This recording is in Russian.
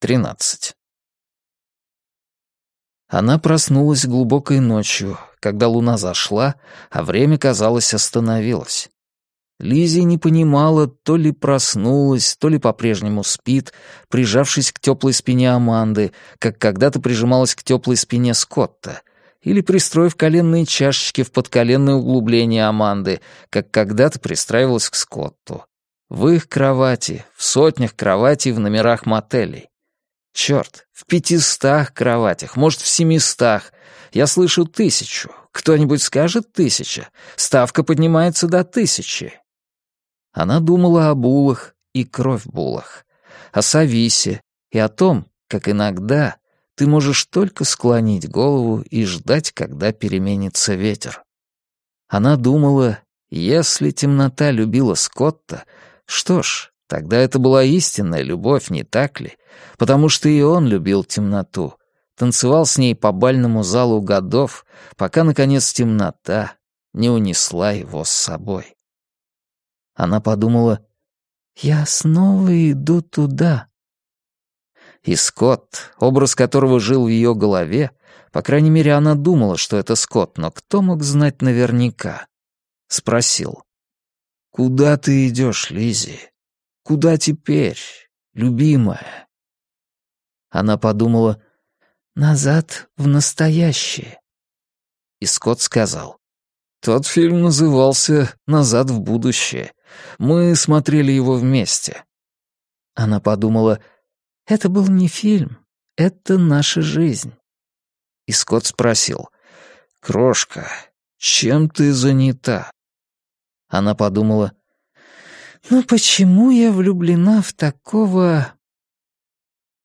13. Она проснулась глубокой ночью, когда луна зашла, а время, казалось, остановилось. Лизи не понимала, то ли проснулась, то ли по-прежнему спит, прижавшись к теплой спине Аманды, как когда-то прижималась к теплой спине Скотта, или пристроив коленные чашечки в подколенное углубление Аманды, как когда-то пристраивалась к Скотту. В их кровати, в сотнях кроватей в номерах мотелей. Черт, в пятистах кроватях, может, в семистах. Я слышу тысячу. Кто-нибудь скажет тысяча. Ставка поднимается до тысячи. Она думала о булах и кровь булах, о Сависе и о том, как иногда ты можешь только склонить голову и ждать, когда переменится ветер. Она думала, если темнота любила Скотта, что ж, тогда это была истинная любовь, не так ли? Потому что и он любил темноту, танцевал с ней по бальному залу годов, пока, наконец, темнота не унесла его с собой. Она подумала, «Я снова иду туда». И Скотт, образ которого жил в ее голове, по крайней мере, она думала, что это Скотт, но кто мог знать наверняка? Спросил, «Куда ты идешь, Лизи? Куда теперь, любимая?» Она подумала, «Назад в настоящее». И Скотт сказал, «Тот фильм назывался «Назад в будущее». Мы смотрели его вместе». Она подумала, «Это был не фильм, это наша жизнь». И Скотт спросил, «Крошка, чем ты занята?» Она подумала, «Ну почему я влюблена в такого